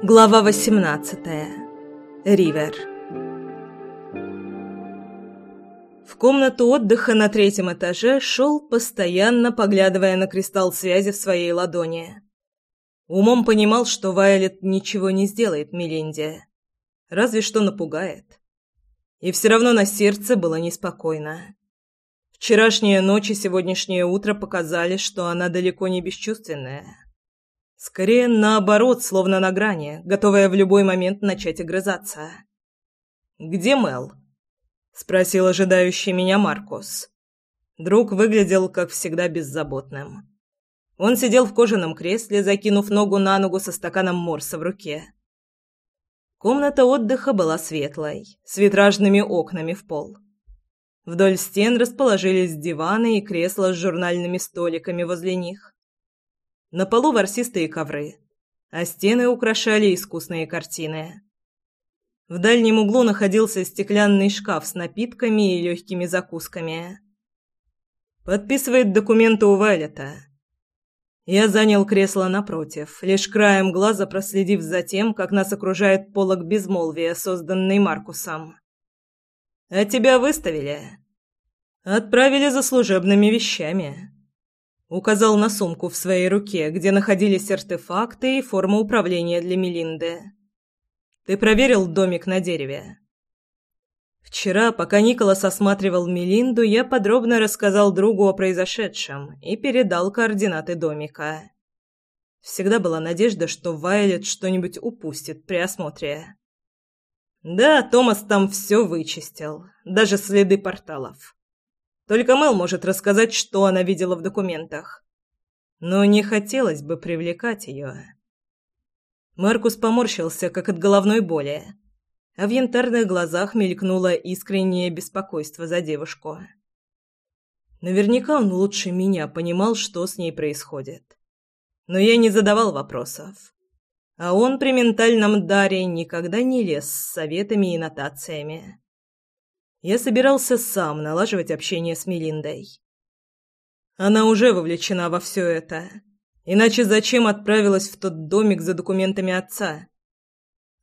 Глава 18. Ривер. В комнату отдыха на третьем этаже шел, постоянно поглядывая на кристалл связи в своей ладони. Умом понимал, что Вайолет ничего не сделает Мелинде, разве что напугает. И все равно на сердце было неспокойно. Вчерашняя ночь и сегодняшнее утро показали, что она далеко не бесчувственная. Скорее, наоборот, словно на грани, готовая в любой момент начать огрызаться. «Где Мел?» — спросил ожидающий меня Маркус. Друг выглядел, как всегда, беззаботным. Он сидел в кожаном кресле, закинув ногу на ногу со стаканом морса в руке. Комната отдыха была светлой, с витражными окнами в пол. Вдоль стен расположились диваны и кресла с журнальными столиками возле них. На полу ворсистые ковры, а стены украшали искусные картины. В дальнем углу находился стеклянный шкаф с напитками и легкими закусками. Подписывает документы у Вайлета. Я занял кресло напротив, лишь краем глаза проследив за тем, как нас окружает полог безмолвия, созданный Маркусом. «А тебя выставили?» «Отправили за служебными вещами». Указал на сумку в своей руке, где находились артефакты и форма управления для Мелинды. «Ты проверил домик на дереве?» Вчера, пока Николас осматривал Мелинду, я подробно рассказал другу о произошедшем и передал координаты домика. Всегда была надежда, что Вайлет что-нибудь упустит при осмотре. Да, Томас там все вычистил, даже следы порталов. Только Мэл может рассказать, что она видела в документах. Но не хотелось бы привлекать ее. Маркус поморщился, как от головной боли, а в янтарных глазах мелькнуло искреннее беспокойство за девушку. Наверняка он лучше меня понимал, что с ней происходит. Но я не задавал вопросов. А он при ментальном даре никогда не лез с советами и нотациями. Я собирался сам налаживать общение с Мелиндой. Она уже вовлечена во все это. Иначе зачем отправилась в тот домик за документами отца?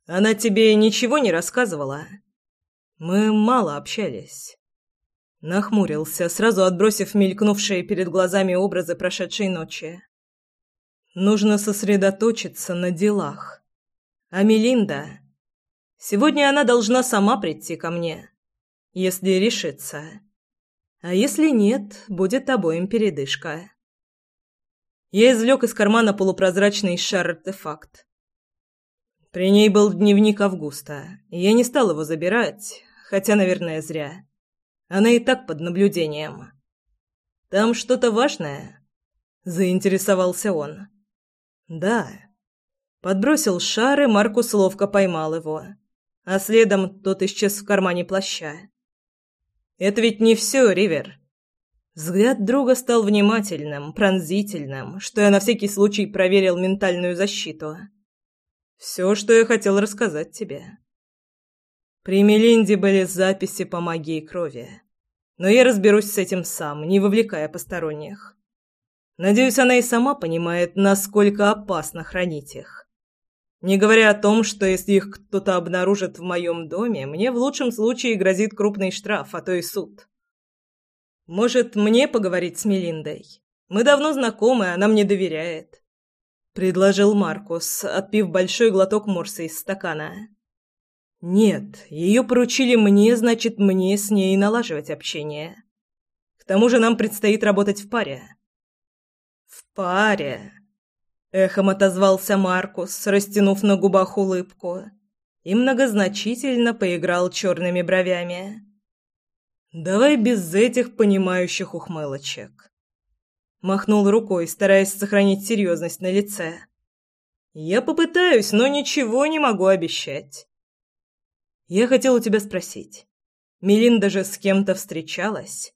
Она тебе ничего не рассказывала? Мы мало общались. Нахмурился, сразу отбросив мелькнувшие перед глазами образы прошедшей ночи. Нужно сосредоточиться на делах. А Мелинда... Сегодня она должна сама прийти ко мне если решится. А если нет, будет обоим передышка. Я извлек из кармана полупрозрачный шар-артефакт. При ней был дневник Августа, и я не стал его забирать, хотя, наверное, зря. Она и так под наблюдением. «Там что-то важное?» — заинтересовался он. «Да». Подбросил шар, и Маркус ловко поймал его, а следом тот исчез в кармане плаща. Это ведь не все, Ривер. Взгляд друга стал внимательным, пронзительным, что я на всякий случай проверил ментальную защиту. Все, что я хотел рассказать тебе. При Мелинде были записи по магии крови. Но я разберусь с этим сам, не вовлекая посторонних. Надеюсь, она и сама понимает, насколько опасно хранить их. Не говоря о том, что если их кто-то обнаружит в моем доме, мне в лучшем случае грозит крупный штраф, а то и суд. Может, мне поговорить с Мелиндой? Мы давно знакомы, она мне доверяет. Предложил Маркус, отпив большой глоток морса из стакана. Нет, ее поручили мне, значит, мне с ней налаживать общение. К тому же нам предстоит работать в паре. В паре. Эхом отозвался Маркус, растянув на губах улыбку, и многозначительно поиграл черными бровями. «Давай без этих понимающих ухмылочек». Махнул рукой, стараясь сохранить серьезность на лице. «Я попытаюсь, но ничего не могу обещать». «Я хотел у тебя спросить. Мелинда же с кем-то встречалась?»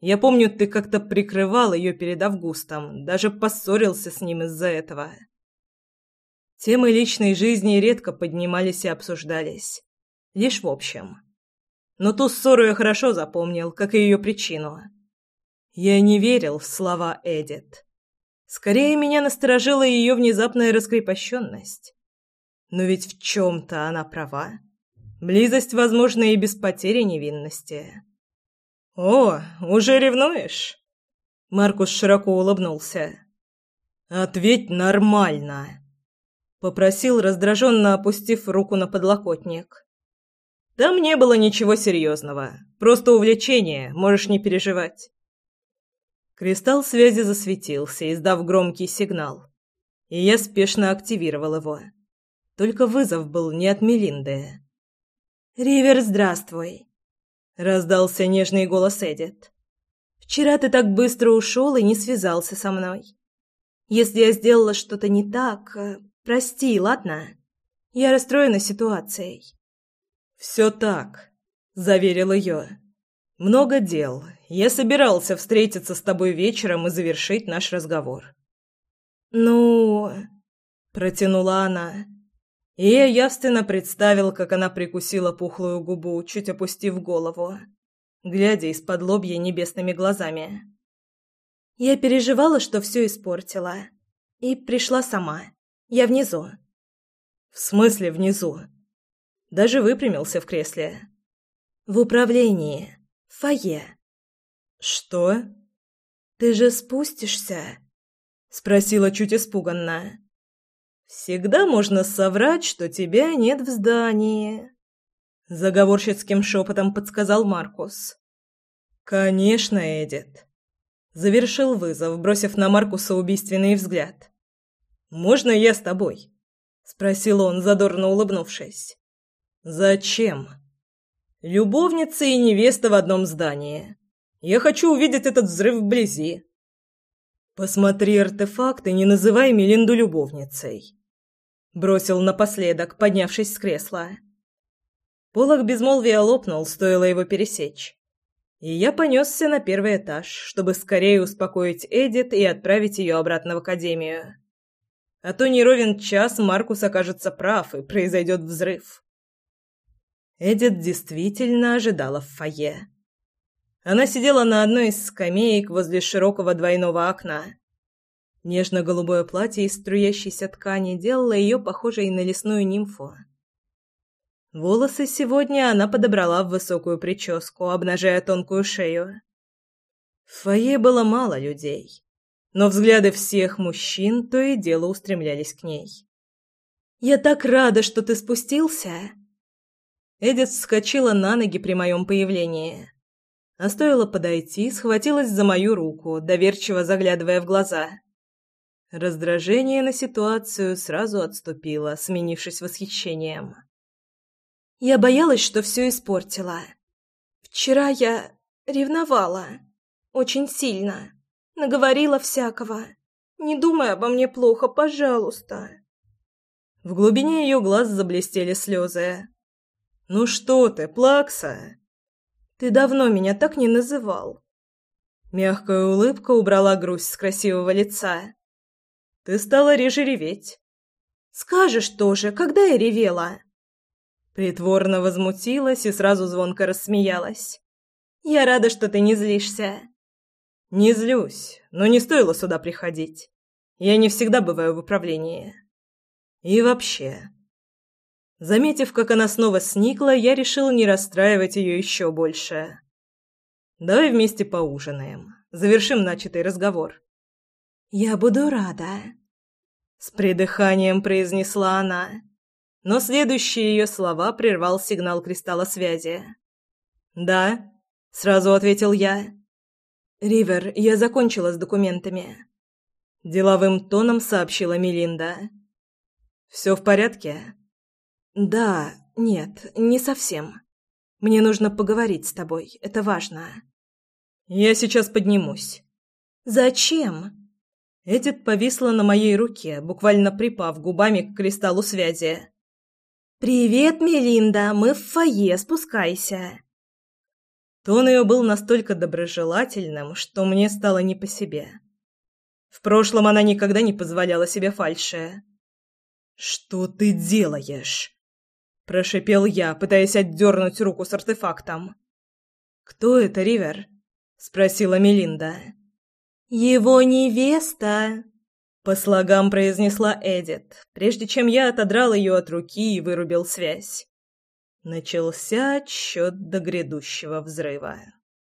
Я помню, ты как-то прикрывал ее перед Августом, даже поссорился с ним из-за этого. Темы личной жизни редко поднимались и обсуждались. Лишь в общем. Но ту ссору я хорошо запомнил, как и ее причину. Я не верил в слова Эдит. Скорее, меня насторожила ее внезапная раскрепощенность. Но ведь в чем-то она права. Близость возможна и без потери невинности. «О, уже ревнуешь?» Маркус широко улыбнулся. «Ответь нормально!» Попросил, раздраженно опустив руку на подлокотник. «Там не было ничего серьезного. Просто увлечение, можешь не переживать». Кристалл связи засветился, издав громкий сигнал. И я спешно активировал его. Только вызов был не от Мелинды. «Ривер, здравствуй!» — раздался нежный голос Эдит. «Вчера ты так быстро ушел и не связался со мной. Если я сделала что-то не так, э, прости, ладно? Я расстроена ситуацией. Все так, заверил ее. Много дел. Я собирался встретиться с тобой вечером и завершить наш разговор. Ну, протянула она. И я явственно представил, как она прикусила пухлую губу, чуть опустив голову, глядя из-под лобья небесными глазами. Я переживала, что все испортила. И пришла сама. Я внизу. В смысле внизу? Даже выпрямился в кресле. В управлении. В фойе. Что? Ты же спустишься? Спросила чуть испуганно. Всегда можно соврать, что тебя нет в здании. Заговорщицким шепотом подсказал Маркус. Конечно, Эдит. Завершил вызов, бросив на Маркуса убийственный взгляд. «Можно я с тобой?» — спросил он, задорно улыбнувшись. «Зачем?» «Любовница и невеста в одном здании. Я хочу увидеть этот взрыв вблизи». «Посмотри артефакт и не называй Мелинду любовницей», — бросил напоследок, поднявшись с кресла. Полок безмолвия лопнул, стоило его пересечь и я понесся на первый этаж, чтобы скорее успокоить Эдит и отправить ее обратно в академию. А то не ровен час Маркус окажется прав, и произойдет взрыв. Эдит действительно ожидала в фойе. Она сидела на одной из скамеек возле широкого двойного окна. Нежно-голубое платье из струящейся ткани делало ее похожей на лесную нимфу. Волосы сегодня она подобрала в высокую прическу, обнажая тонкую шею. В фойе было мало людей, но взгляды всех мужчин то и дело устремлялись к ней. «Я так рада, что ты спустился!» Эдит вскочила на ноги при моем появлении. А стоило подойти, схватилась за мою руку, доверчиво заглядывая в глаза. Раздражение на ситуацию сразу отступило, сменившись восхищением. Я боялась, что все испортила. Вчера я ревновала. Очень сильно. Наговорила всякого. Не думай обо мне плохо, пожалуйста. В глубине ее глаз заблестели слезы. «Ну что ты, плакса?» «Ты давно меня так не называл». Мягкая улыбка убрала грусть с красивого лица. «Ты стала реже реветь». «Скажешь тоже, когда я ревела?» Притворно возмутилась и сразу звонко рассмеялась. «Я рада, что ты не злишься». «Не злюсь, но не стоило сюда приходить. Я не всегда бываю в управлении. И вообще...» Заметив, как она снова сникла, я решил не расстраивать ее еще больше. «Давай вместе поужинаем. Завершим начатый разговор». «Я буду рада», — с придыханием произнесла она но следующие ее слова прервал сигнал кристалла связи. «Да», — сразу ответил я. «Ривер, я закончила с документами», — деловым тоном сообщила Мелинда. «Все в порядке?» «Да, нет, не совсем. Мне нужно поговорить с тобой, это важно». «Я сейчас поднимусь». «Зачем?» Эдит повисла на моей руке, буквально припав губами к кристаллу связи. «Привет, Мелинда, мы в фойе, спускайся». Тон ее был настолько доброжелательным, что мне стало не по себе. В прошлом она никогда не позволяла себе фальши. «Что ты делаешь?» – прошипел я, пытаясь отдернуть руку с артефактом. «Кто это, Ривер?» – спросила Мелинда. «Его невеста!» По слогам произнесла Эдит, прежде чем я отодрал ее от руки и вырубил связь. Начался отсчет до грядущего взрыва.